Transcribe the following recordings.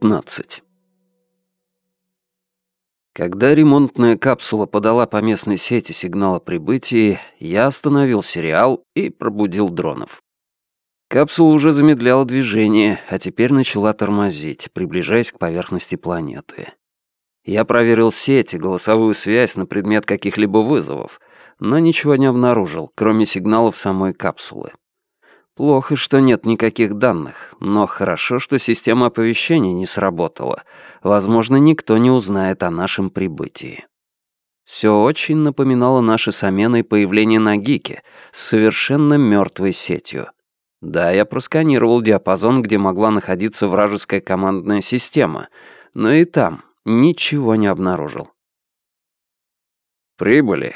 15. Когда ремонтная капсула подала по местной сети сигнал о прибытии, я остановил сериал и пробудил дронов. Капсула уже замедляла движение, а теперь начала тормозить, приближаясь к поверхности планеты. Я проверил сеть и голосовую связь на предмет каких-либо вызовов, но ничего не обнаружил, кроме сигналов самой капсулы. Плохо, что нет никаких данных, но хорошо, что система оповещения не сработала. Возможно, никто не узнает о нашем прибытии. Все очень напоминало наше с Аменой появление на Гике с совершенно мертвой сетью. Да, я просканировал диапазон, где могла находиться вражеская командная система, но и там ничего не обнаружил. «Прибыли»,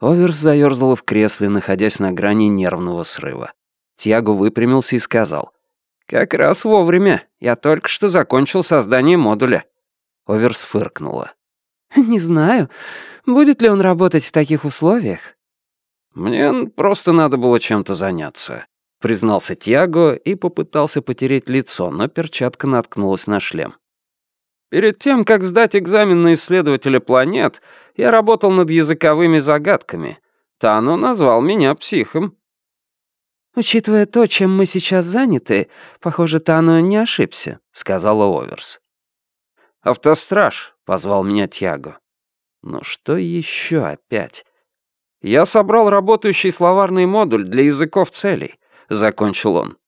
Оверс заёрзала в кресле, находясь на грани нервного срыва. Тьяго выпрямился и сказал. «Как раз вовремя. Я только что закончил создание модуля». Оверс фыркнула. «Не знаю, будет ли он работать в таких условиях». «Мне просто надо было чем-то заняться», — признался Тьяго и попытался потереть лицо, но перчатка наткнулась на шлем. Перед тем, как сдать экзамен на исследователя планет, я работал над языковыми загадками. Тану назвал меня психом. «Учитывая то, чем мы сейчас заняты, похоже, Тану не ошибся», — сказала Оверс. «Автостраж», — позвал меня Тьяго. «Ну что еще опять?» «Я собрал работающий словарный модуль для языков целей», — закончил он.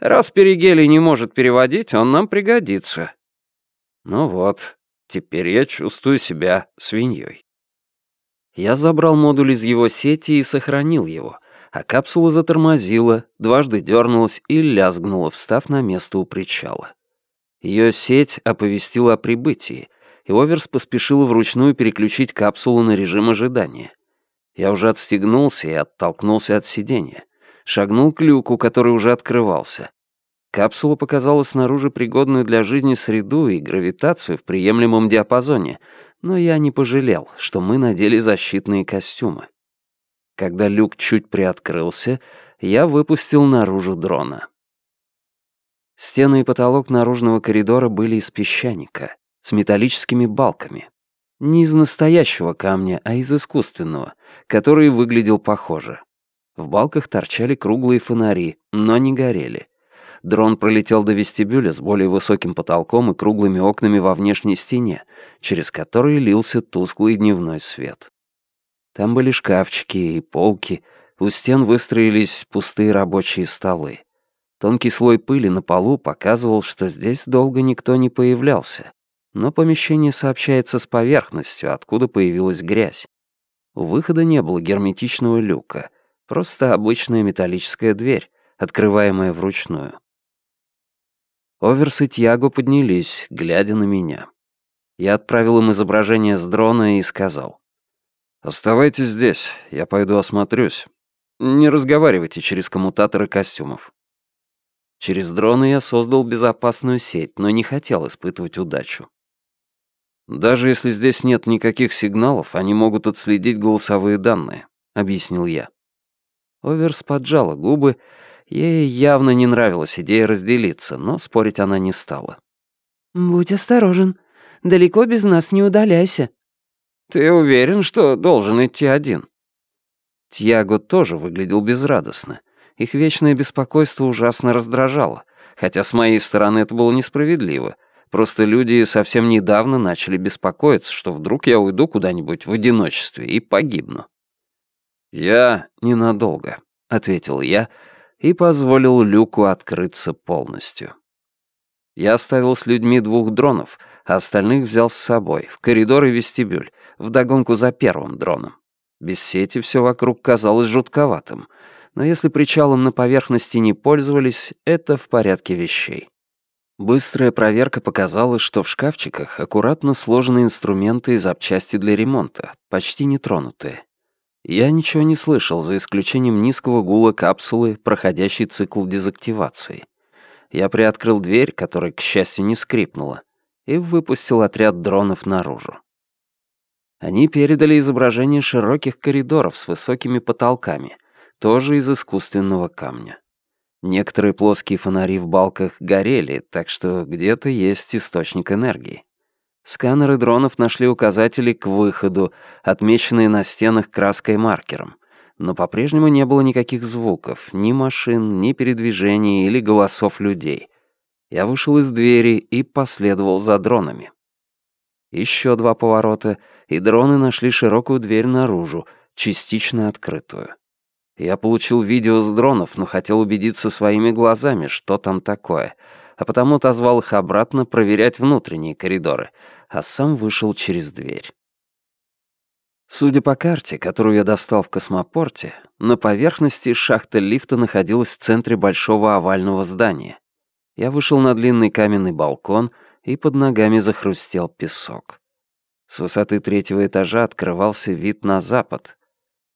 «Раз Перигелий не может переводить, он нам пригодится. Ну вот, теперь я чувствую себя свиньей. Я забрал модуль из его сети и сохранил его, а капсула затормозила, дважды дернулась и лязгнула, встав на место у причала. Ее сеть оповестила о прибытии, и Оверс поспешила вручную переключить капсулу на режим ожидания. Я уже отстегнулся и оттолкнулся от сиденья. Шагнул к люку, который уже открывался, Капсула показала снаружи пригодную для жизни среду и гравитацию в приемлемом диапазоне, но я не пожалел, что мы надели защитные костюмы. Когда люк чуть приоткрылся, я выпустил наружу дрона. Стены и потолок наружного коридора были из песчаника, с металлическими балками. Не из настоящего камня, а из искусственного, который выглядел похоже. В балках торчали круглые фонари, но не горели. Дрон пролетел до вестибюля с более высоким потолком и круглыми окнами во внешней стене, через которые лился тусклый дневной свет. Там были шкафчики и полки, у стен выстроились пустые рабочие столы. Тонкий слой пыли на полу показывал, что здесь долго никто не появлялся, но помещение сообщается с поверхностью, откуда появилась грязь. У выхода не было герметичного люка, просто обычная металлическая дверь, открываемая вручную. Оверс и Тьяго поднялись, глядя на меня. Я отправил им изображение с дрона и сказал. «Оставайтесь здесь, я пойду осмотрюсь. Не разговаривайте через коммутаторы костюмов». Через дроны я создал безопасную сеть, но не хотел испытывать удачу. «Даже если здесь нет никаких сигналов, они могут отследить голосовые данные», — объяснил я. Оверс поджала губы, Ей явно не нравилась идея разделиться, но спорить она не стала. «Будь осторожен. Далеко без нас не удаляйся». «Ты уверен, что должен идти один?» Тьяго тоже выглядел безрадостно. Их вечное беспокойство ужасно раздражало, хотя с моей стороны это было несправедливо. Просто люди совсем недавно начали беспокоиться, что вдруг я уйду куда-нибудь в одиночестве и погибну. «Я ненадолго», — ответил я, и позволил люку открыться полностью. Я оставил с людьми двух дронов, а остальных взял с собой, в коридор и вестибюль, вдогонку за первым дроном. Без сети все вокруг казалось жутковатым, но если причалом на поверхности не пользовались, это в порядке вещей. Быстрая проверка показала, что в шкафчиках аккуратно сложены инструменты и запчасти для ремонта, почти нетронутые. Я ничего не слышал, за исключением низкого гула капсулы, проходящей цикл дезактивации. Я приоткрыл дверь, которая, к счастью, не скрипнула, и выпустил отряд дронов наружу. Они передали изображение широких коридоров с высокими потолками, тоже из искусственного камня. Некоторые плоские фонари в балках горели, так что где-то есть источник энергии. Сканеры дронов нашли указатели к выходу, отмеченные на стенах краской маркером. Но по-прежнему не было никаких звуков, ни машин, ни передвижений или голосов людей. Я вышел из двери и последовал за дронами. Еще два поворота, и дроны нашли широкую дверь наружу, частично открытую. Я получил видео с дронов, но хотел убедиться своими глазами, что там такое, а потому отозвал их обратно проверять внутренние коридоры, а сам вышел через дверь. Судя по карте, которую я достал в космопорте, на поверхности шахта лифта находилась в центре большого овального здания. Я вышел на длинный каменный балкон, и под ногами захрустел песок. С высоты третьего этажа открывался вид на запад,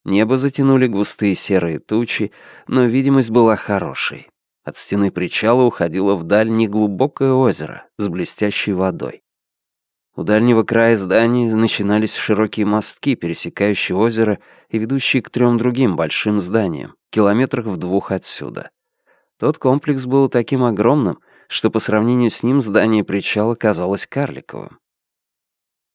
Небо затянули густые серые тучи, но видимость была хорошей. От стены причала уходило вдаль неглубокое озеро с блестящей водой. У дальнего края здания начинались широкие мостки, пересекающие озеро и ведущие к трем другим большим зданиям, километрах в двух отсюда. Тот комплекс был таким огромным, что по сравнению с ним здание причала казалось карликовым.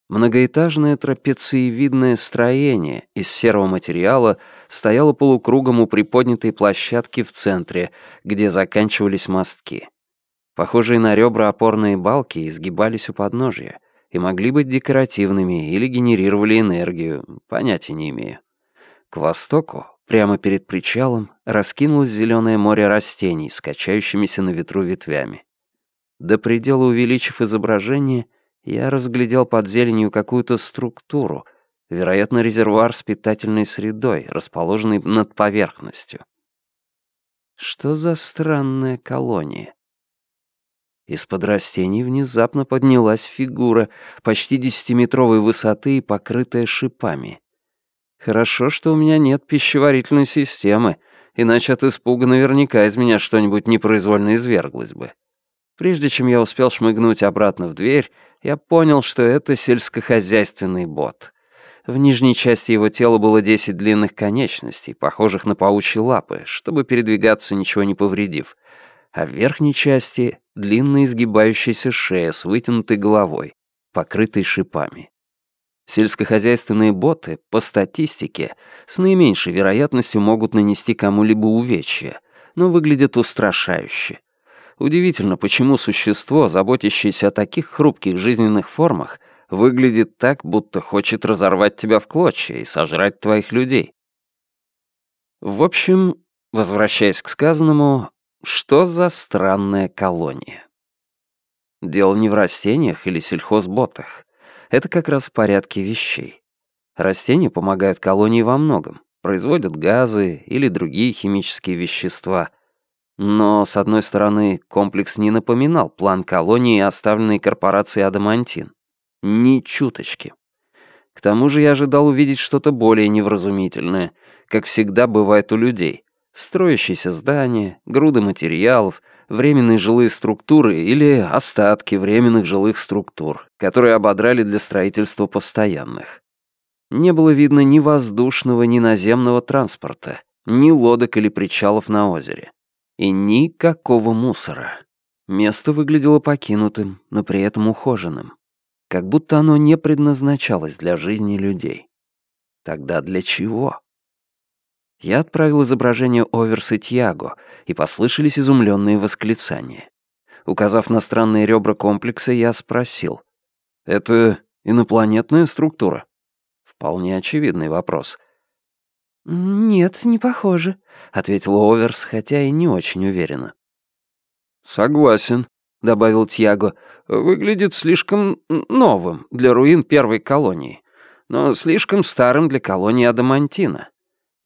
Многоэтажное трапециевидное строение из серого материала стояло полукругом у приподнятой площадки в центре, где заканчивались мостки. Похожие на ребра опорные балки изгибались у подножья и могли быть декоративными или генерировали энергию, понятия не имею. К востоку, прямо перед причалом, раскинулось зеленое море растений с качающимися на ветру ветвями. До предела увеличив изображение — я разглядел под зеленью какую-то структуру, вероятно, резервуар с питательной средой, расположенный над поверхностью. Что за странная колония? Из-под растений внезапно поднялась фигура, почти десятиметровой высоты и покрытая шипами. Хорошо, что у меня нет пищеварительной системы, иначе от испуга наверняка из меня что-нибудь непроизвольно изверглось бы. Прежде чем я успел шмыгнуть обратно в дверь, я понял, что это сельскохозяйственный бот. В нижней части его тела было 10 длинных конечностей, похожих на паучьи лапы, чтобы передвигаться, ничего не повредив. А в верхней части — длинная изгибающаяся шея с вытянутой головой, покрытой шипами. Сельскохозяйственные боты, по статистике, с наименьшей вероятностью могут нанести кому-либо увечья, но выглядят устрашающе. Удивительно, почему существо, заботящееся о таких хрупких жизненных формах, выглядит так, будто хочет разорвать тебя в клочья и сожрать твоих людей. В общем, возвращаясь к сказанному, что за странная колония? Дело не в растениях или сельхозботах. Это как раз в порядке вещей. Растения помогают колонии во многом, производят газы или другие химические вещества — но, с одной стороны, комплекс не напоминал план колонии, оставленной корпорацией «Адамантин». Ни чуточки. К тому же я ожидал увидеть что-то более невразумительное, как всегда бывает у людей. Строящиеся здания, груды материалов, временные жилые структуры или остатки временных жилых структур, которые ободрали для строительства постоянных. Не было видно ни воздушного, ни наземного транспорта, ни лодок или причалов на озере. И никакого мусора. Место выглядело покинутым, но при этом ухоженным. Как будто оно не предназначалось для жизни людей. Тогда для чего? Я отправил изображение Оверса Тьяго, и послышались изумленные восклицания. Указав на странные ребра комплекса, я спросил. «Это инопланетная структура?» Вполне очевидный вопрос. «Нет, не похоже», — ответил Оверс, хотя и не очень уверенно. «Согласен», — добавил Тьяго. «Выглядит слишком новым для руин первой колонии, но слишком старым для колонии Адамантина.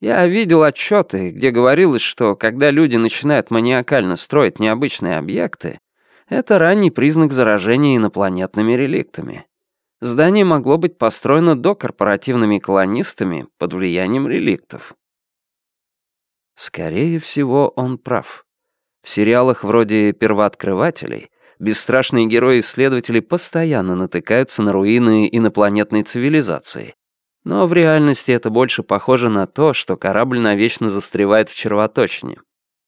Я видел отчеты, где говорилось, что когда люди начинают маниакально строить необычные объекты, это ранний признак заражения инопланетными реликтами. Здание могло быть построено докорпоративными колонистами под влиянием реликтов. Скорее всего, он прав. В сериалах вроде «Первооткрывателей» бесстрашные герои-исследователи постоянно натыкаются на руины инопланетной цивилизации. Но в реальности это больше похоже на то, что корабль навечно застревает в червоточине.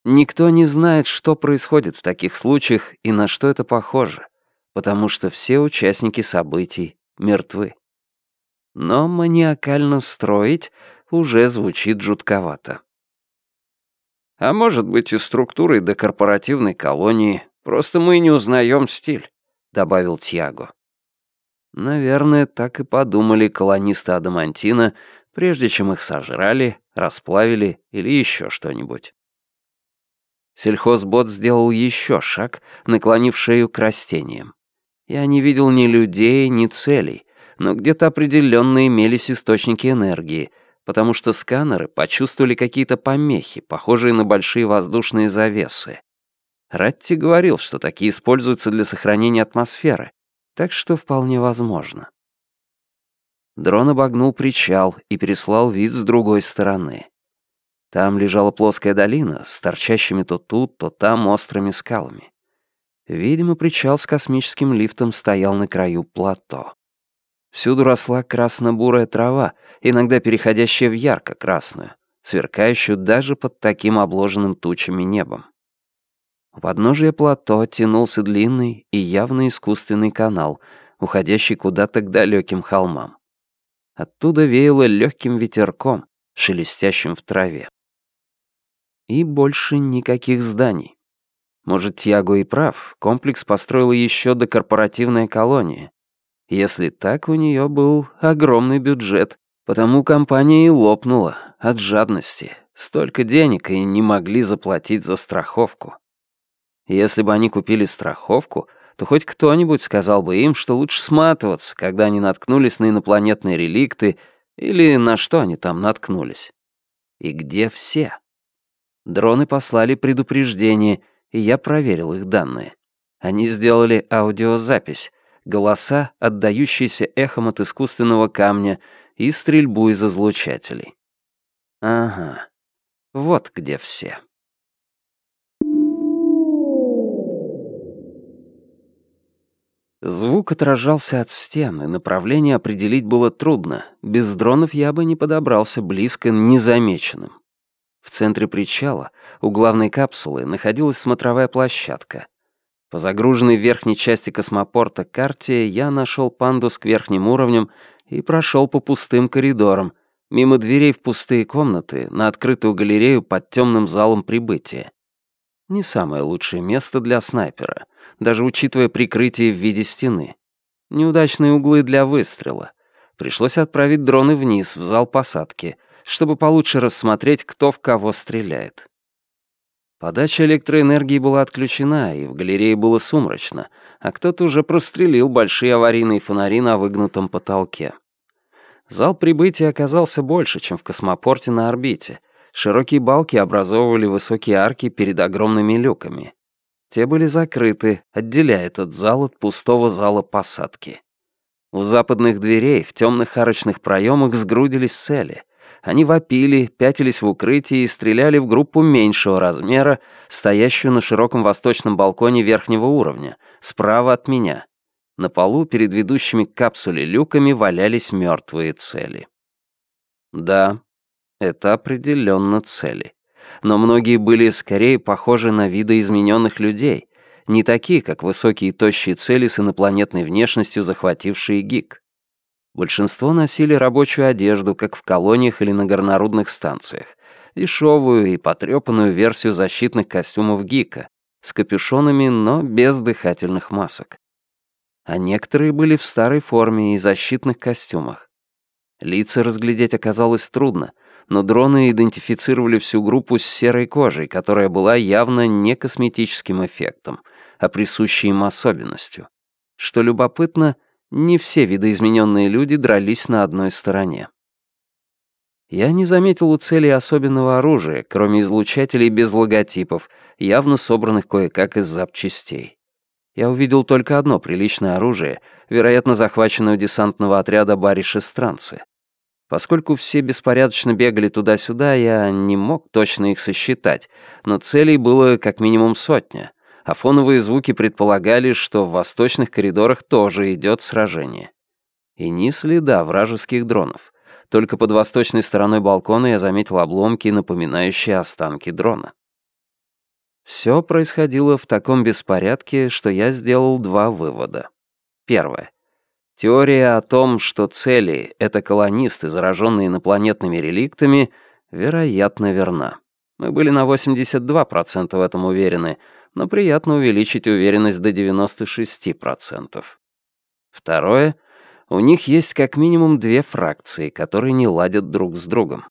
Никто не знает, что происходит в таких случаях и на что это похоже, потому что все участники событий мертвы. Но маниакально строить уже звучит жутковато. А может быть и структурой до корпоративной колонии, просто мы не узнаем стиль, добавил Тьяго. Наверное, так и подумали колонисты Адамантина, прежде чем их сожрали, расплавили или еще что-нибудь. Сельхозбот сделал еще шаг, наклонив шею к растениям. Я не видел ни людей, ни целей, но где-то определенно имелись источники энергии, потому что сканеры почувствовали какие-то помехи, похожие на большие воздушные завесы. Ратти говорил, что такие используются для сохранения атмосферы, так что вполне возможно. Дрон обогнул причал и переслал вид с другой стороны. Там лежала плоская долина с торчащими то тут, то там острыми скалами. Видимо, причал с космическим лифтом стоял на краю плато. Всюду росла красно-бурая трава, иногда переходящая в ярко-красную, сверкающую даже под таким обложенным тучами небом. У подножия плато тянулся длинный и явно искусственный канал, уходящий куда-то к далеким холмам. Оттуда веяло легким ветерком, шелестящим в траве. И больше никаких зданий. Может, Тьяго и прав, комплекс построила еще до корпоративная колония. Если так, у нее был огромный бюджет, потому компания и лопнула от жадности. Столько денег и не могли заплатить за страховку. Если бы они купили страховку, то хоть кто-нибудь сказал бы им, что лучше сматываться, когда они наткнулись на инопланетные реликты или на что они там наткнулись. И где все? Дроны послали предупреждение, и я проверил их данные. Они сделали аудиозапись, голоса, отдающиеся эхом от искусственного камня, и стрельбу из излучателей. Ага, вот где все. Звук отражался от стен, и направление определить было трудно. Без дронов я бы не подобрался близко незамеченным. В центре причала, у главной капсулы, находилась смотровая площадка. По загруженной верхней части космопорта карте я нашел пандус к верхним уровням и прошел по пустым коридорам, мимо дверей в пустые комнаты, на открытую галерею под темным залом прибытия. Не самое лучшее место для снайпера, даже учитывая прикрытие в виде стены. Неудачные углы для выстрела. Пришлось отправить дроны вниз, в зал посадки — чтобы получше рассмотреть, кто в кого стреляет. Подача электроэнергии была отключена, и в галерее было сумрачно, а кто-то уже прострелил большие аварийные фонари на выгнутом потолке. Зал прибытия оказался больше, чем в космопорте на орбите. Широкие балки образовывали высокие арки перед огромными люками. Те были закрыты, отделяя этот зал от пустого зала посадки. У западных дверей в темных арочных проемах сгрудились цели. Они вопили, пятились в укрытии и стреляли в группу меньшего размера, стоящую на широком восточном балконе верхнего уровня, справа от меня. На полу перед ведущими к капсуле люками валялись мертвые цели. Да, это определенно цели. Но многие были скорее похожи на видоизмененных людей, не такие, как высокие и тощие цели с инопланетной внешностью, захватившие ГИК. Большинство носили рабочую одежду, как в колониях или на горнорудных станциях, дешевую и потрепанную версию защитных костюмов Гика, с капюшонами, но без дыхательных масок. А некоторые были в старой форме и защитных костюмах. Лица разглядеть оказалось трудно, но дроны идентифицировали всю группу с серой кожей, которая была явно не косметическим эффектом, а присущей им особенностью. Что любопытно — не все видоизмененные люди дрались на одной стороне. Я не заметил у цели особенного оружия, кроме излучателей без логотипов, явно собранных кое-как из запчастей. Я увидел только одно приличное оружие, вероятно, захваченное у десантного отряда бариши-странцы. Поскольку все беспорядочно бегали туда-сюда, я не мог точно их сосчитать, но целей было как минимум сотня — а фоновые звуки предполагали, что в восточных коридорах тоже идет сражение. И ни следа вражеских дронов. Только под восточной стороной балкона я заметил обломки, напоминающие останки дрона. Все происходило в таком беспорядке, что я сделал два вывода. Первое. Теория о том, что цели — это колонисты, зараженные инопланетными реликтами, вероятно, верна. Мы были на 82% в этом уверены, но приятно увеличить уверенность до 96%. Второе. У них есть как минимум две фракции, которые не ладят друг с другом.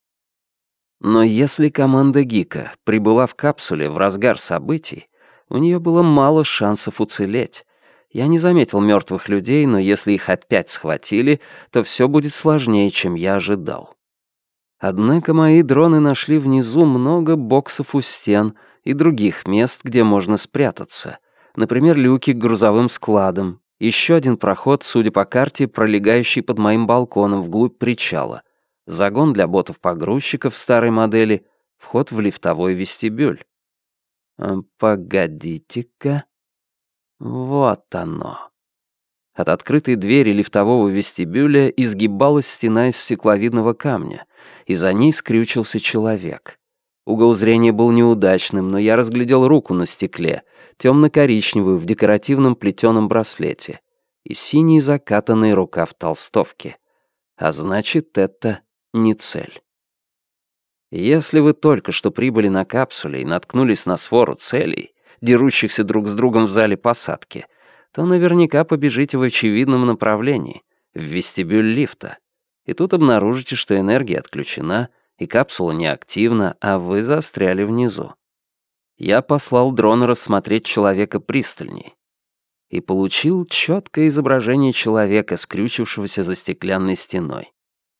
Но если команда Гика прибыла в капсуле в разгар событий, у нее было мало шансов уцелеть. Я не заметил мертвых людей, но если их опять схватили, то все будет сложнее, чем я ожидал. Однако мои дроны нашли внизу много боксов у стен и других мест, где можно спрятаться. Например, люки к грузовым складам, еще один проход, судя по карте, пролегающий под моим балконом вглубь причала — загон для ботов-погрузчиков старой модели, вход в лифтовой вестибюль. Погодите-ка. Вот оно. От открытой двери лифтового вестибюля изгибалась стена из стекловидного камня, и за ней скрючился человек. Угол зрения был неудачным, но я разглядел руку на стекле, темно-коричневую в декоративном плетеном браслете, и синий закатанный рукав толстовки. А значит, это не цель. Если вы только что прибыли на капсуле и наткнулись на свору целей, дерущихся друг с другом в зале посадки, то наверняка побежите в очевидном направлении, в вестибюль лифта. И тут обнаружите, что энергия отключена, и капсула неактивна, а вы застряли внизу. Я послал дрон рассмотреть человека пристальней и получил четкое изображение человека, скрючившегося за стеклянной стеной.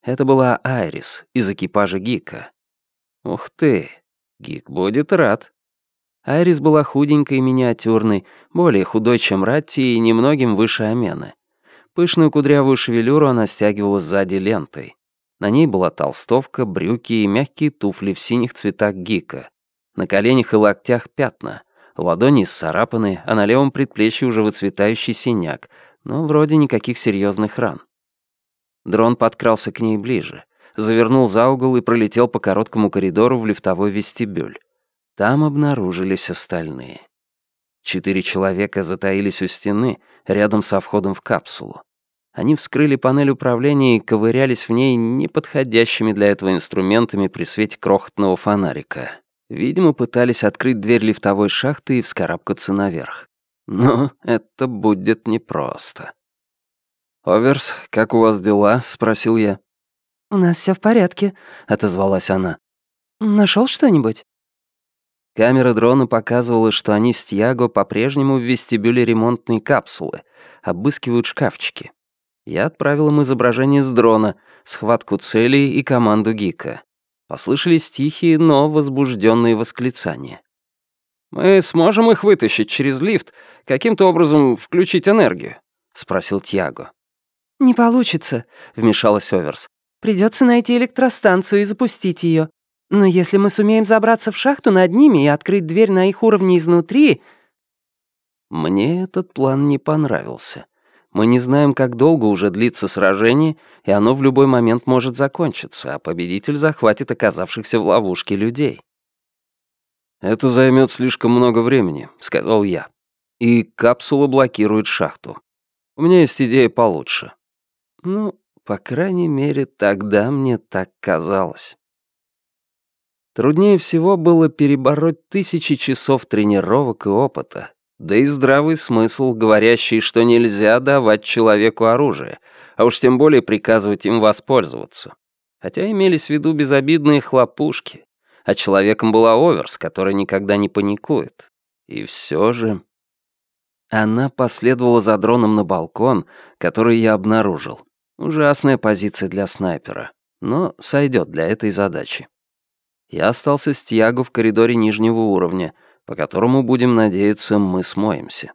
Это была Айрис из экипажа Гика. Ух ты, Гик будет рад. Айрис была худенькой и миниатюрной, более худой, чем Ратти и немногим выше Амены. Пышную кудрявую шевелюру она стягивала сзади лентой. На ней была толстовка, брюки и мягкие туфли в синих цветах Гика. На коленях и локтях пятна, ладони исцарапаны, а на левом предплечье уже выцветающий синяк, но вроде никаких серьезных ран. Дрон подкрался к ней ближе, завернул за угол и пролетел по короткому коридору в лифтовой вестибюль. Там обнаружились остальные. Четыре человека затаились у стены, рядом со входом в капсулу. Они вскрыли панель управления и ковырялись в ней неподходящими для этого инструментами при свете крохотного фонарика. Видимо, пытались открыть дверь лифтовой шахты и вскарабкаться наверх. Но это будет непросто. «Оверс, как у вас дела?» — спросил я. «У нас все в порядке», — отозвалась она. Нашел что-нибудь?» Камера дрона показывала, что они с Тьяго по-прежнему в вестибюле ремонтной капсулы, обыскивают шкафчики. Я отправил им изображение с дрона, схватку целей и команду Гика. Послышались тихие, но возбужденные восклицания. «Мы сможем их вытащить через лифт, каким-то образом включить энергию?» — спросил Тьяго. «Не получится», — вмешалась Оверс. «Придется найти электростанцию и запустить ее. Но если мы сумеем забраться в шахту над ними и открыть дверь на их уровне изнутри...» Мне этот план не понравился. Мы не знаем, как долго уже длится сражение, и оно в любой момент может закончиться, а победитель захватит оказавшихся в ловушке людей. «Это займет слишком много времени», — сказал я. «И капсула блокирует шахту. У меня есть идея получше. Ну, по крайней мере, тогда мне так казалось. Труднее всего было перебороть тысячи часов тренировок и опыта, да и здравый смысл, говорящий, что нельзя давать человеку оружие, а уж тем более приказывать им воспользоваться. Хотя имелись в виду безобидные хлопушки, а человеком была Оверс, который никогда не паникует. И все же... Она последовала за дроном на балкон, который я обнаружил. Ужасная позиция для снайпера, но сойдет для этой задачи. Я остался с Тьяго в коридоре нижнего уровня, по которому, будем надеяться, мы смоемся.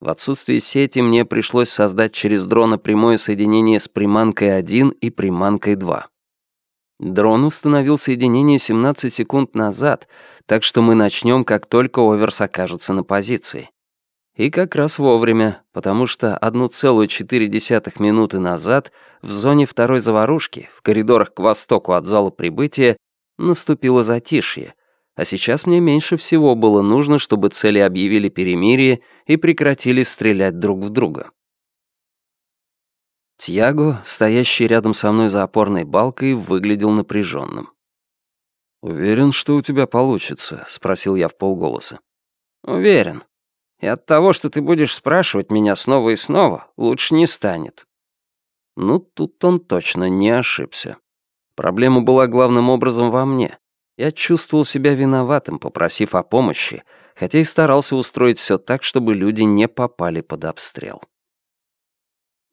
В отсутствие сети мне пришлось создать через дрона прямое соединение с приманкой 1 и приманкой 2. Дрон установил соединение 17 секунд назад, так что мы начнем, как только Оверс окажется на позиции. И как раз вовремя, потому что 1,4 минуты назад в зоне второй заварушки, в коридорах к востоку от зала прибытия, наступило затишье, А сейчас мне меньше всего было нужно, чтобы цели объявили перемирие и прекратили стрелять друг в друга. Тьяго, стоящий рядом со мной за опорной балкой, выглядел напряженным. «Уверен, что у тебя получится?» — спросил я в полголоса. «Уверен. И от того, что ты будешь спрашивать меня снова и снова, лучше не станет». Ну, тут он точно не ошибся. Проблема была главным образом во мне. Я чувствовал себя виноватым, попросив о помощи, хотя и старался устроить все так, чтобы люди не попали под обстрел.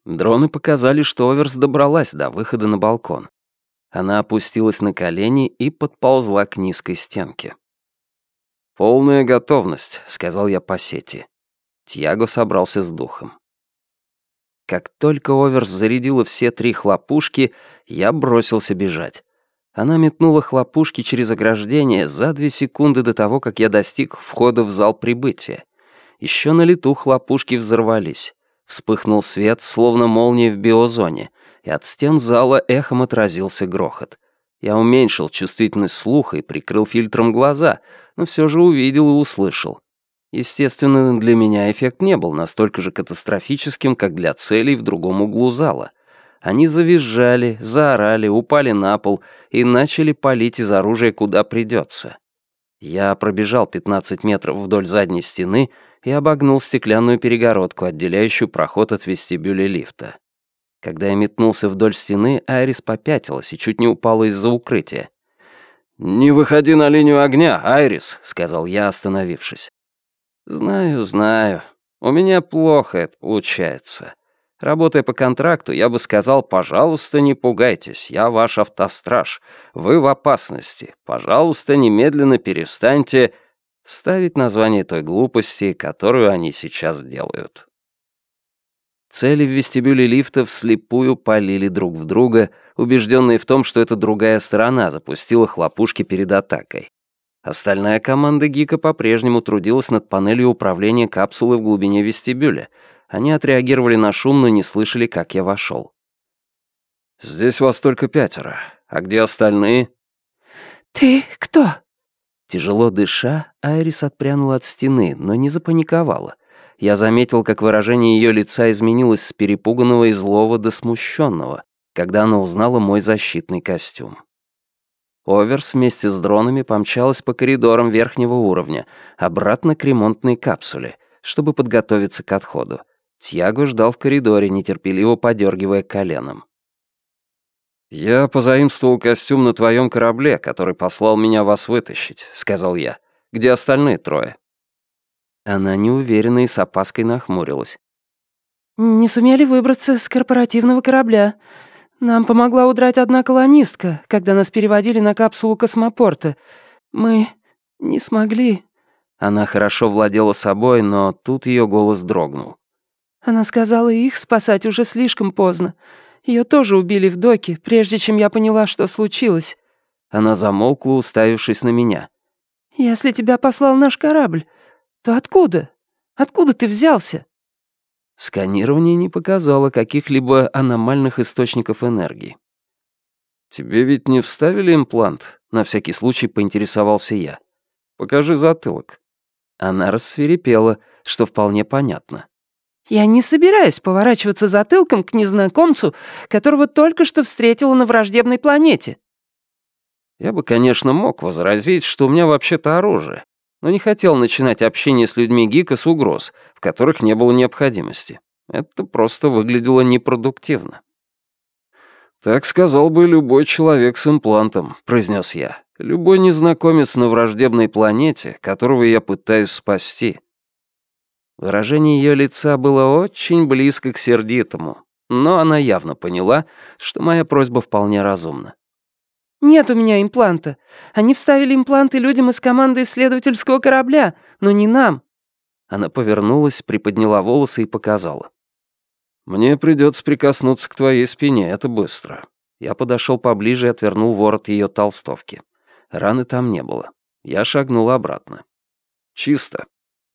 Дроны показали, что Оверс добралась до выхода на балкон. Она опустилась на колени и подползла к низкой стенке. «Полная готовность», — сказал я по сети. Тьяго собрался с духом. Как только Оверс зарядила все три хлопушки, я бросился бежать. Она метнула хлопушки через ограждение за две секунды до того, как я достиг входа в зал прибытия. Еще на лету хлопушки взорвались. Вспыхнул свет, словно молния в биозоне, и от стен зала эхом отразился грохот. Я уменьшил чувствительность слуха и прикрыл фильтром глаза, но все же увидел и услышал. Естественно, для меня эффект не был настолько же катастрофическим, как для целей в другом углу зала. Они завизжали, заорали, упали на пол и начали палить из оружия куда придется. Я пробежал 15 метров вдоль задней стены и обогнул стеклянную перегородку, отделяющую проход от вестибюля лифта. Когда я метнулся вдоль стены, Айрис попятилась и чуть не упала из-за укрытия. «Не выходи на линию огня, Айрис», — сказал я, остановившись. «Знаю, знаю. У меня плохо это получается. Работая по контракту, я бы сказал, пожалуйста, не пугайтесь, я ваш автостраж. Вы в опасности. Пожалуйста, немедленно перестаньте...» Вставить название той глупости, которую они сейчас делают. Цели в вестибюле лифта вслепую полили друг в друга, убежденные в том, что это другая сторона запустила хлопушки перед атакой. Остальная команда Гика по-прежнему трудилась над панелью управления капсулы в глубине вестибюля. Они отреагировали на шум, но не слышали, как я вошел. «Здесь вас только пятеро. А где остальные?» «Ты кто?» Тяжело дыша, Айрис отпрянула от стены, но не запаниковала — я заметил, как выражение ее лица изменилось с перепуганного и злого до смущенного, когда она узнала мой защитный костюм. Оверс вместе с дронами помчалась по коридорам верхнего уровня, обратно к ремонтной капсуле, чтобы подготовиться к отходу. Тьяго ждал в коридоре, нетерпеливо подергивая коленом. «Я позаимствовал костюм на твоем корабле, который послал меня вас вытащить», — сказал я. «Где остальные трое?» Она неуверенно и с опаской нахмурилась. «Не сумели выбраться с корпоративного корабля. Нам помогла удрать одна колонистка, когда нас переводили на капсулу космопорта. Мы не смогли...» Она хорошо владела собой, но тут ее голос дрогнул. Она сказала, их спасать уже слишком поздно. Ее тоже убили в доке, прежде чем я поняла, что случилось. Она замолкла, уставившись на меня. «Если тебя послал наш корабль, то откуда? Откуда ты взялся?» Сканирование не показало каких-либо аномальных источников энергии. «Тебе ведь не вставили имплант?» — на всякий случай поинтересовался я. «Покажи затылок». Она рассверепела, что вполне понятно. «Я не собираюсь поворачиваться затылком к незнакомцу, которого только что встретила на враждебной планете». Я бы, конечно, мог возразить, что у меня вообще-то оружие, но не хотел начинать общение с людьми Гика с угроз, в которых не было необходимости. Это просто выглядело непродуктивно. «Так сказал бы любой человек с имплантом», — произнес я. «Любой незнакомец на враждебной планете, которого я пытаюсь спасти». Выражение ее лица было очень близко к сердитому, но она явно поняла, что моя просьба вполне разумна. «Нет у меня импланта. Они вставили импланты людям из команды исследовательского корабля, но не нам». Она повернулась, приподняла волосы и показала. «Мне придется прикоснуться к твоей спине, это быстро». Я подошел поближе и отвернул ворот ее толстовки. Раны там не было. Я шагнул обратно. «Чисто.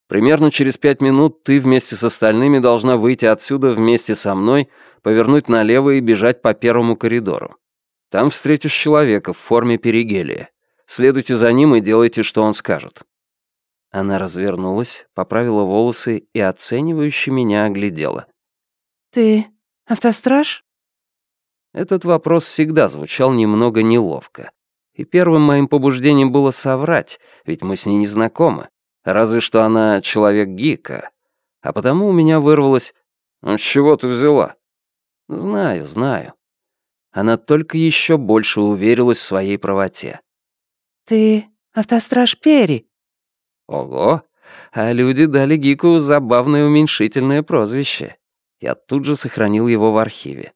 Примерно через пять минут ты вместе с остальными должна выйти отсюда вместе со мной, повернуть налево и бежать по первому коридору. Там встретишь человека в форме перигелия. Следуйте за ним и делайте, что он скажет». Она развернулась, поправила волосы и оценивающе меня оглядела. «Ты автостраж?» Этот вопрос всегда звучал немного неловко. И первым моим побуждением было соврать, ведь мы с ней не знакомы. Разве что она человек Гика. А потому у меня вырвалось «Ну, «С чего ты взяла?» «Знаю, знаю». Она только еще больше уверилась в своей правоте. «Ты автостраж Перри?» «Ого! А люди дали Гику забавное уменьшительное прозвище. Я тут же сохранил его в архиве.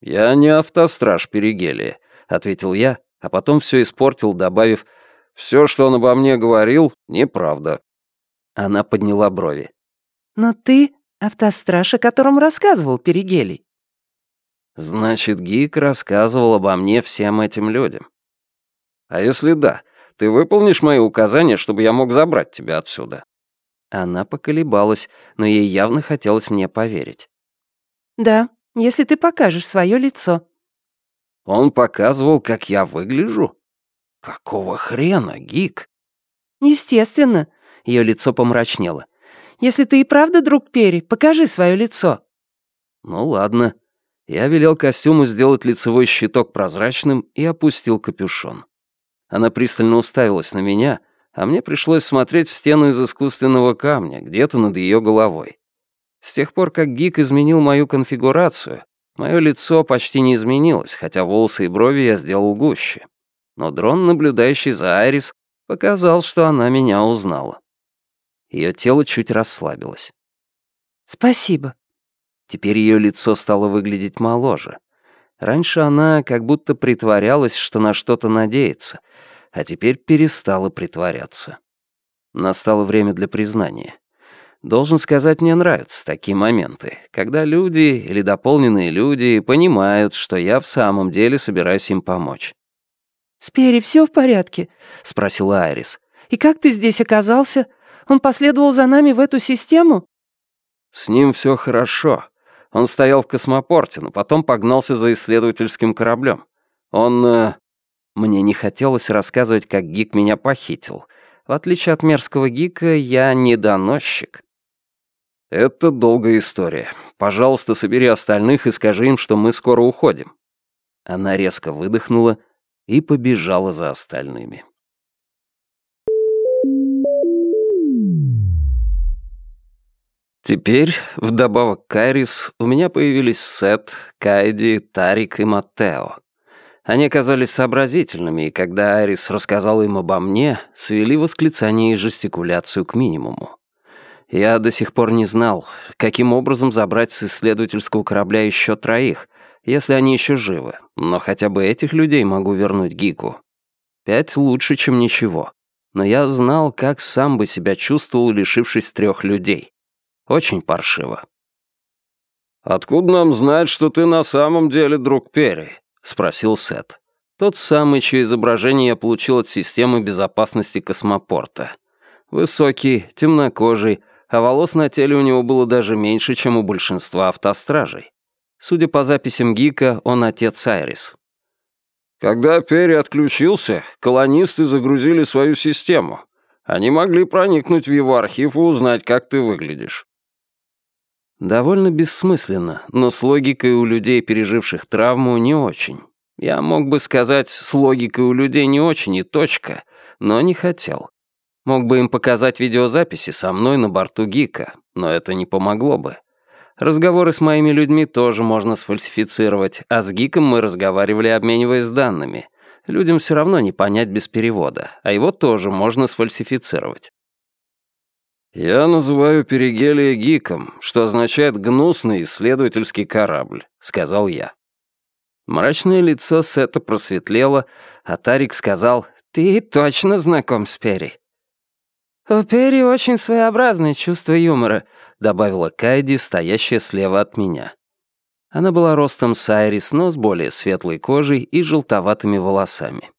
«Я не автостраж Перигелия», — ответил я, а потом все испортил, добавив «Все, что он обо мне говорил, неправда». Она подняла брови. «Но ты автостраж, о котором рассказывал Перигелий». «Значит, Гик рассказывал обо мне всем этим людям. А если да, ты выполнишь мои указания, чтобы я мог забрать тебя отсюда?» Она поколебалась, но ей явно хотелось мне поверить. «Да, если ты покажешь свое лицо». «Он показывал, как я выгляжу? Какого хрена, Гик?» «Естественно», — ее лицо помрачнело. «Если ты и правда друг Перри, покажи свое лицо». «Ну ладно». Я велел костюму сделать лицевой щиток прозрачным и опустил капюшон. Она пристально уставилась на меня, а мне пришлось смотреть в стену из искусственного камня, где-то над ее головой. С тех пор, как Гик изменил мою конфигурацию, мое лицо почти не изменилось, хотя волосы и брови я сделал гуще. Но дрон, наблюдающий за Айрис, показал, что она меня узнала. Ее тело чуть расслабилось. «Спасибо». Теперь ее лицо стало выглядеть моложе. Раньше она как будто притворялась, что на что-то надеется, а теперь перестала притворяться. Настало время для признания. Должен сказать, мне нравятся такие моменты, когда люди или дополненные люди понимают, что я в самом деле собираюсь им помочь. «С Перри все в порядке?» — спросила Айрис. «И как ты здесь оказался? Он последовал за нами в эту систему?» «С ним все хорошо. Он стоял в космопорте, но потом погнался за исследовательским кораблем. Он... Э... Мне не хотелось рассказывать, как Гик меня похитил. В отличие от мерзкого Гика, я не доносчик. «Это долгая история. Пожалуйста, собери остальных и скажи им, что мы скоро уходим». Она резко выдохнула и побежала за остальными. Теперь, вдобавок к Айрис, у меня появились Сет, Кайди, Тарик и Маттео. Они оказались сообразительными, и когда Айрис рассказала им обо мне, свели восклицание и жестикуляцию к минимуму. Я до сих пор не знал, каким образом забрать с исследовательского корабля еще троих, если они еще живы, но хотя бы этих людей могу вернуть Гику. Пять лучше, чем ничего. Но я знал, как сам бы себя чувствовал, лишившись трех людей. Очень паршиво. «Откуда нам знать, что ты на самом деле друг Перри?» — спросил Сет. Тот самый, чье изображение я получил от системы безопасности космопорта. Высокий, темнокожий, а волос на теле у него было даже меньше, чем у большинства автостражей. Судя по записям Гика, он отец Айрис. Когда Перри отключился, колонисты загрузили свою систему. Они могли проникнуть в его архив и узнать, как ты выглядишь. Довольно бессмысленно, но с логикой у людей, переживших травму, не очень. Я мог бы сказать, с логикой у людей не очень и точка, но не хотел. Мог бы им показать видеозаписи со мной на борту Гика, но это не помогло бы. Разговоры с моими людьми тоже можно сфальсифицировать, а с Гиком мы разговаривали, обмениваясь данными. Людям все равно не понять без перевода, а его тоже можно сфальсифицировать. «Я называю Перигелия Гиком, что означает «гнусный исследовательский корабль», — сказал я. Мрачное лицо Сета просветлело, а Тарик сказал, «Ты точно знаком с Перри?» «У Перри очень своеобразное чувство юмора», — добавила Кайди, стоящая слева от меня. Она была ростом с Айрис, но с более светлой кожей и желтоватыми волосами.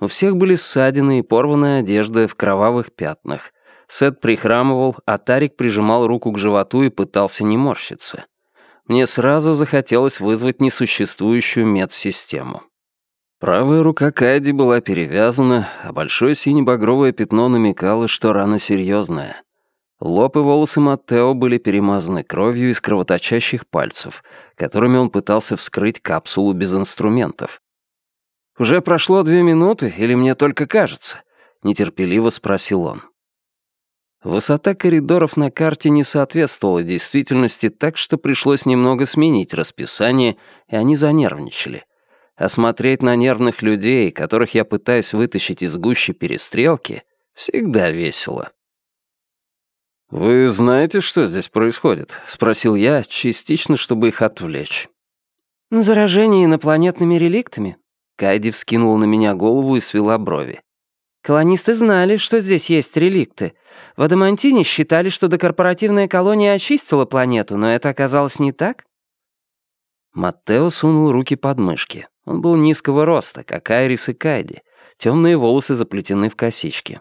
У всех были ссадины и порванная одежда в кровавых пятнах. Сет прихрамывал, а Тарик прижимал руку к животу и пытался не морщиться. Мне сразу захотелось вызвать несуществующую медсистему. Правая рука Кайди была перевязана, а большое сине-багровое пятно намекало, что рана серьезная. Лоб и волосы Маттео были перемазаны кровью из кровоточащих пальцев, которыми он пытался вскрыть капсулу без инструментов. «Уже прошло две минуты, или мне только кажется?» — нетерпеливо спросил он. Высота коридоров на карте не соответствовала действительности, так что пришлось немного сменить расписание, и они занервничали. А смотреть на нервных людей, которых я пытаюсь вытащить из гущи перестрелки, всегда весело. «Вы знаете, что здесь происходит?» — спросил я, частично, чтобы их отвлечь. «Заражение инопланетными реликтами?» Кайди вскинула на меня голову и свела брови. Колонисты знали, что здесь есть реликты. В Адамантине считали, что докорпоративная колония очистила планету, но это оказалось не так. Маттео сунул руки под мышки. Он был низкого роста, как Айрис и Кайди. Темные волосы заплетены в косички.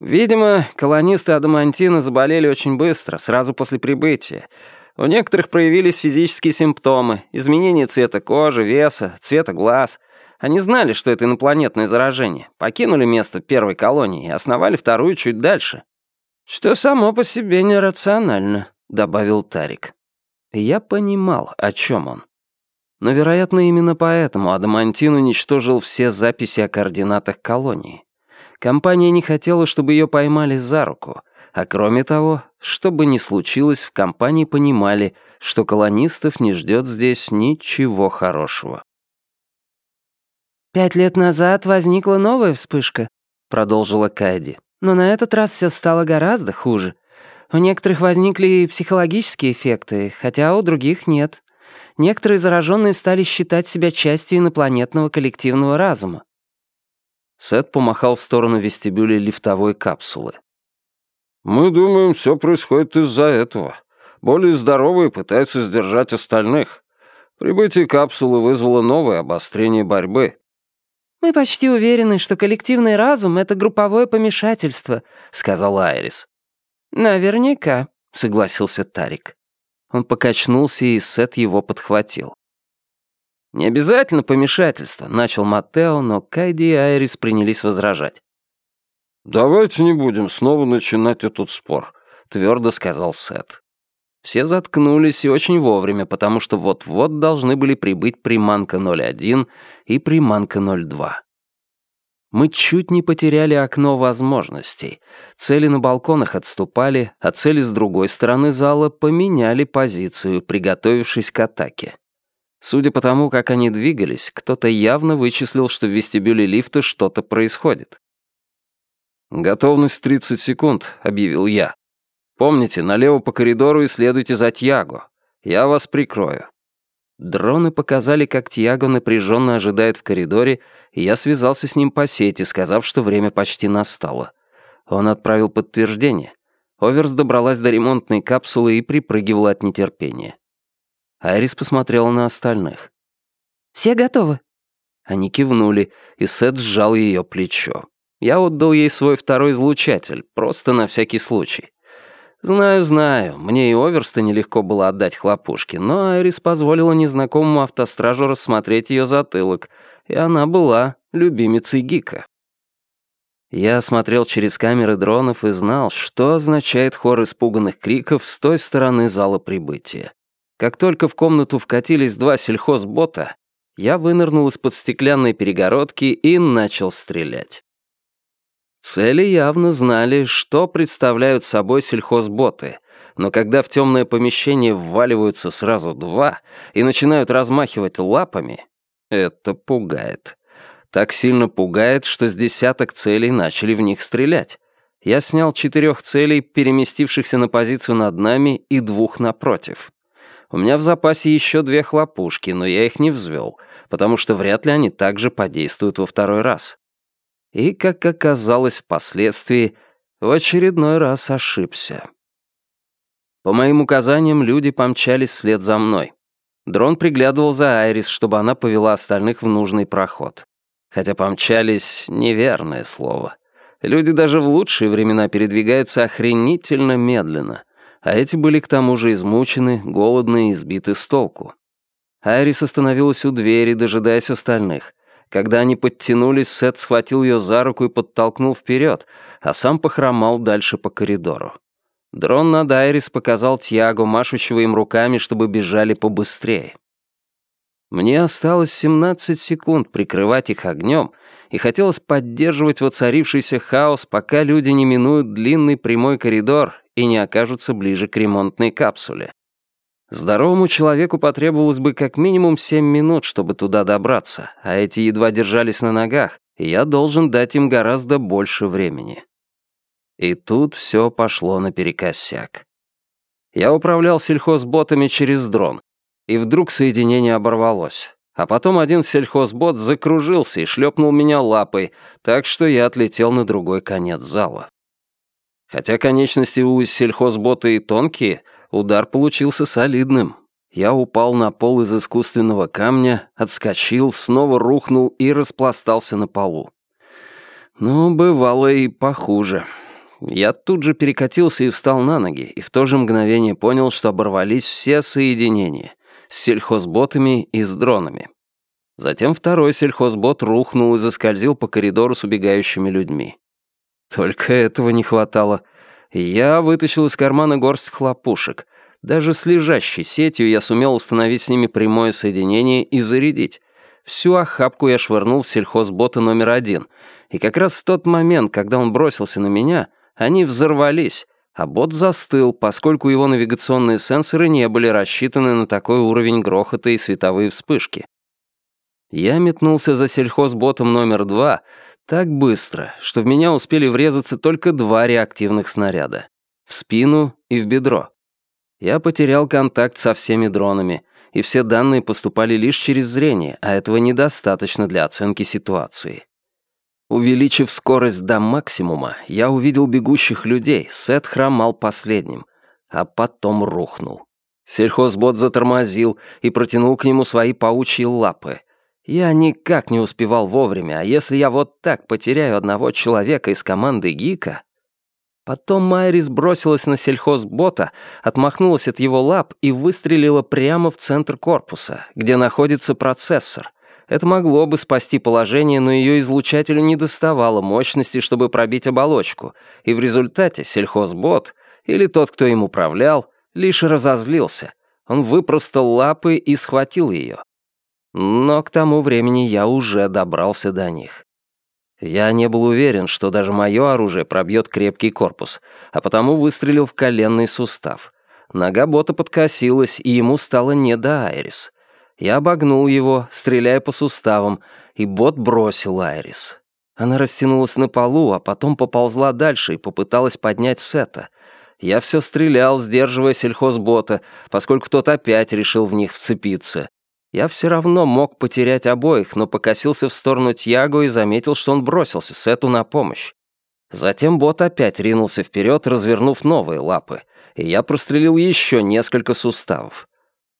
Видимо, колонисты Адамантина заболели очень быстро, сразу после прибытия. У некоторых проявились физические симптомы, изменение цвета кожи, веса, цвета глаз — они знали, что это инопланетное заражение, покинули место первой колонии и основали вторую чуть дальше. «Что само по себе нерационально», — добавил Тарик. я понимал, о чем он. Но, вероятно, именно поэтому Адамантин уничтожил все записи о координатах колонии. Компания не хотела, чтобы ее поймали за руку, а кроме того, что бы ни случилось, в компании понимали, что колонистов не ждет здесь ничего хорошего. «Пять лет назад возникла новая вспышка», — продолжила Кайди. «Но на этот раз все стало гораздо хуже. У некоторых возникли психологические эффекты, хотя у других нет. Некоторые зараженные стали считать себя частью инопланетного коллективного разума». Сет помахал в сторону вестибюля лифтовой капсулы. «Мы думаем, все происходит из-за этого. Более здоровые пытаются сдержать остальных. Прибытие капсулы вызвало новое обострение борьбы. «Мы почти уверены, что коллективный разум — это групповое помешательство», — сказала Айрис. «Наверняка», — согласился Тарик. Он покачнулся, и Сет его подхватил. «Не обязательно помешательство», — начал Маттео, но Кайди и Айрис принялись возражать. «Давайте не будем снова начинать этот спор», — твердо сказал Сет. Все заткнулись и очень вовремя, потому что вот-вот должны были прибыть приманка 01 и приманка 02. Мы чуть не потеряли окно возможностей. Цели на балконах отступали, а цели с другой стороны зала поменяли позицию, приготовившись к атаке. Судя по тому, как они двигались, кто-то явно вычислил, что в вестибюле лифта что-то происходит. «Готовность 30 секунд», — объявил я. Помните, налево по коридору и следуйте за Тьяго. Я вас прикрою». Дроны показали, как Тьяго напряженно ожидает в коридоре, и я связался с ним по сети, сказав, что время почти настало. Он отправил подтверждение. Оверс добралась до ремонтной капсулы и припрыгивала от нетерпения. Айрис посмотрела на остальных. «Все готовы?» Они кивнули, и Сет сжал ее плечо. Я отдал ей свой второй излучатель, просто на всякий случай. Знаю, знаю, мне и Оверста нелегко было отдать хлопушки, но Айрис позволила незнакомому автостражу рассмотреть ее затылок, и она была любимицей Гика. Я смотрел через камеры дронов и знал, что означает хор испуганных криков с той стороны зала прибытия. Как только в комнату вкатились два сельхозбота, я вынырнул из-под стеклянной перегородки и начал стрелять. Цели явно знали, что представляют собой сельхозботы, но когда в темное помещение вваливаются сразу два и начинают размахивать лапами, это пугает. Так сильно пугает, что с десяток целей начали в них стрелять. Я снял четырех целей, переместившихся на позицию над нами, и двух напротив. У меня в запасе еще две хлопушки, но я их не взвел, потому что вряд ли они также подействуют во второй раз и, как оказалось впоследствии, в очередной раз ошибся. По моим указаниям, люди помчались вслед за мной. Дрон приглядывал за Айрис, чтобы она повела остальных в нужный проход. Хотя помчались — неверное слово. Люди даже в лучшие времена передвигаются охренительно медленно, а эти были к тому же измучены, голодны и сбиты с толку. Айрис остановилась у двери, дожидаясь остальных — Когда они подтянулись, Сет схватил ее за руку и подтолкнул вперед, а сам похромал дальше по коридору. Дрон над Айрис показал Тьяго, машущего им руками, чтобы бежали побыстрее. Мне осталось 17 секунд прикрывать их огнем, и хотелось поддерживать воцарившийся хаос, пока люди не минуют длинный прямой коридор и не окажутся ближе к ремонтной капсуле. Здоровому человеку потребовалось бы как минимум 7 минут, чтобы туда добраться, а эти едва держались на ногах, и я должен дать им гораздо больше времени. И тут все пошло наперекосяк. Я управлял сельхозботами через дрон, и вдруг соединение оборвалось. А потом один сельхозбот закружился и шлепнул меня лапой, так что я отлетел на другой конец зала. Хотя конечности у сельхозбота и тонкие, удар получился солидным. Я упал на пол из искусственного камня, отскочил, снова рухнул и распластался на полу. Ну, бывало и похуже. Я тут же перекатился и встал на ноги, и в то же мгновение понял, что оборвались все соединения — с сельхозботами и с дронами. Затем второй сельхозбот рухнул и заскользил по коридору с убегающими людьми. Только этого не хватало. Я вытащил из кармана горсть хлопушек. Даже с лежащей сетью я сумел установить с ними прямое соединение и зарядить. Всю охапку я швырнул в сельхозбота номер один. И как раз в тот момент, когда он бросился на меня, они взорвались, а бот застыл, поскольку его навигационные сенсоры не были рассчитаны на такой уровень грохота и световые вспышки. Я метнулся за сельхозботом номер два так быстро, что в меня успели врезаться только два реактивных снаряда — в спину и в бедро. Я потерял контакт со всеми дронами, и все данные поступали лишь через зрение, а этого недостаточно для оценки ситуации. Увеличив скорость до максимума, я увидел бегущих людей, Сет хромал последним, а потом рухнул. Сельхозбот затормозил и протянул к нему свои паучьи лапы. Я никак не успевал вовремя, а если я вот так потеряю одного человека из команды Гика... Потом Майрис бросилась на сельхозбота, отмахнулась от его лап и выстрелила прямо в центр корпуса, где находится процессор — это могло бы спасти положение, но ее излучателю не доставало мощности, чтобы пробить оболочку, и в результате сельхозбот, или тот, кто им управлял, лишь разозлился. Он выпростал лапы и схватил ее. Но к тому времени я уже добрался до них. Я не был уверен, что даже мое оружие пробьет крепкий корпус, а потому выстрелил в коленный сустав. Нога бота подкосилась, и ему стало не до Айрис. Я обогнул его, стреляя по суставам, и бот бросил Айрис. Она растянулась на полу, а потом поползла дальше и попыталась поднять Сета. Я все стрелял, сдерживая сельхозбота, поскольку тот опять решил в них вцепиться. Я все равно мог потерять обоих, но покосился в сторону Тьяго и заметил, что он бросился Сету на помощь. Затем бот опять ринулся вперед, развернув новые лапы, и я прострелил еще несколько суставов.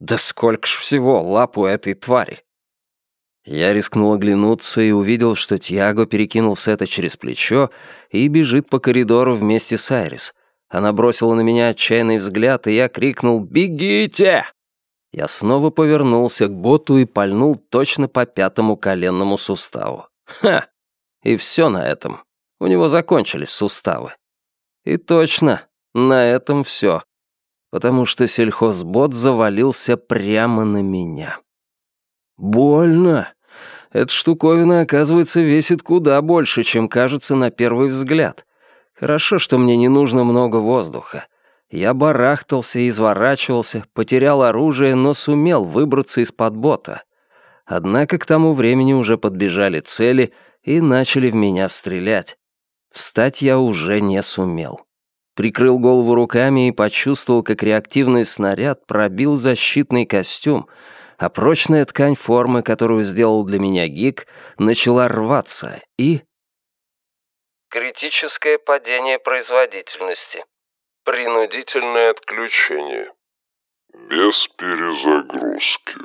Да сколько ж всего лап у этой твари! Я рискнул оглянуться и увидел, что Тьяго перекинул Сета через плечо и бежит по коридору вместе с Айрис. Она бросила на меня отчаянный взгляд, и я крикнул «Бегите!». Я снова повернулся к боту и пальнул точно по пятому коленному суставу. Ха! И все на этом. У него закончились суставы. И точно, на этом все потому что сельхозбот завалился прямо на меня. Больно. Эта штуковина, оказывается, весит куда больше, чем кажется на первый взгляд. Хорошо, что мне не нужно много воздуха. Я барахтался изворачивался, потерял оружие, но сумел выбраться из-под бота. Однако к тому времени уже подбежали цели и начали в меня стрелять. Встать я уже не сумел прикрыл голову руками и почувствовал, как реактивный снаряд пробил защитный костюм, а прочная ткань формы, которую сделал для меня Гик, начала рваться и... Критическое падение производительности. Принудительное отключение. Без перезагрузки.